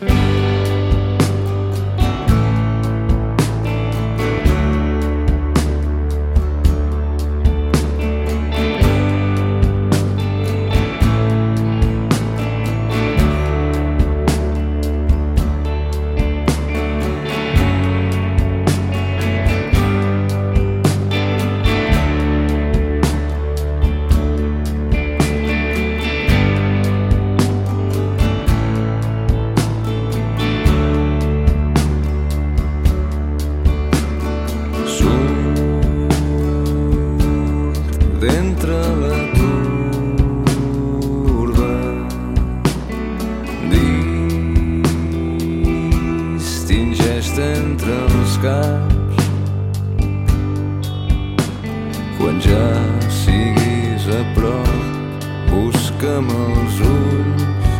Bye. entre els caps. Quan ja siguis a prop busca'm els ulls.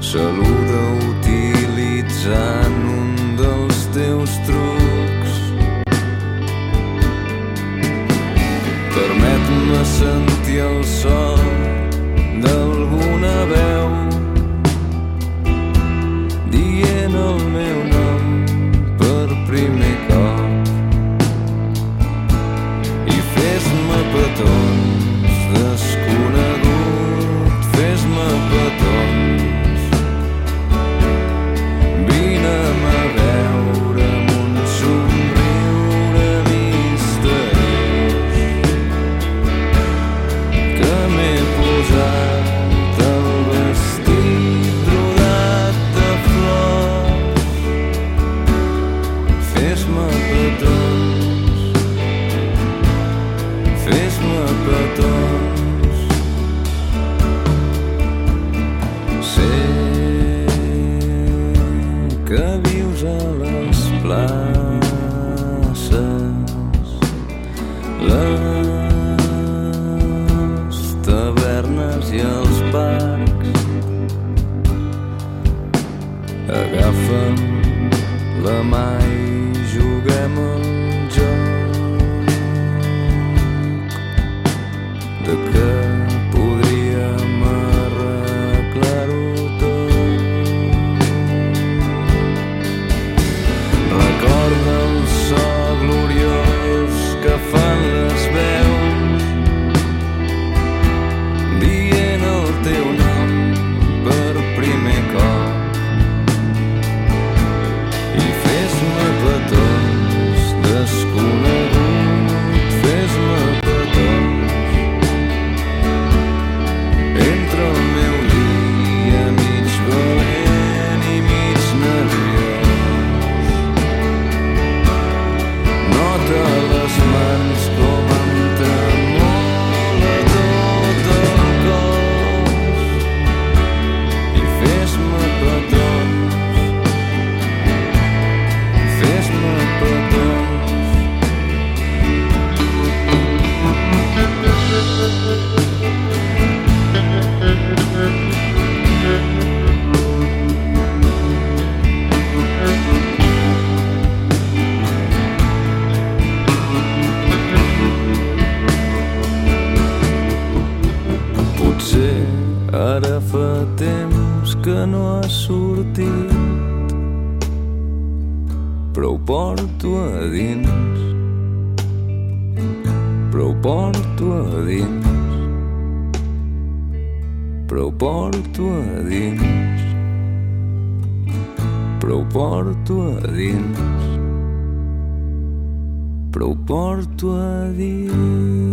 Saluda utilitzant un dels teus trucs. Permet-me sentir el sol d'alguna veu. no que vius a les places, les tavernes i els parcs. agafen la mai i porto a dins. Però ho porto a dins. Però ho porto a dins. Però ho porto a dins. Però ho porto a dins.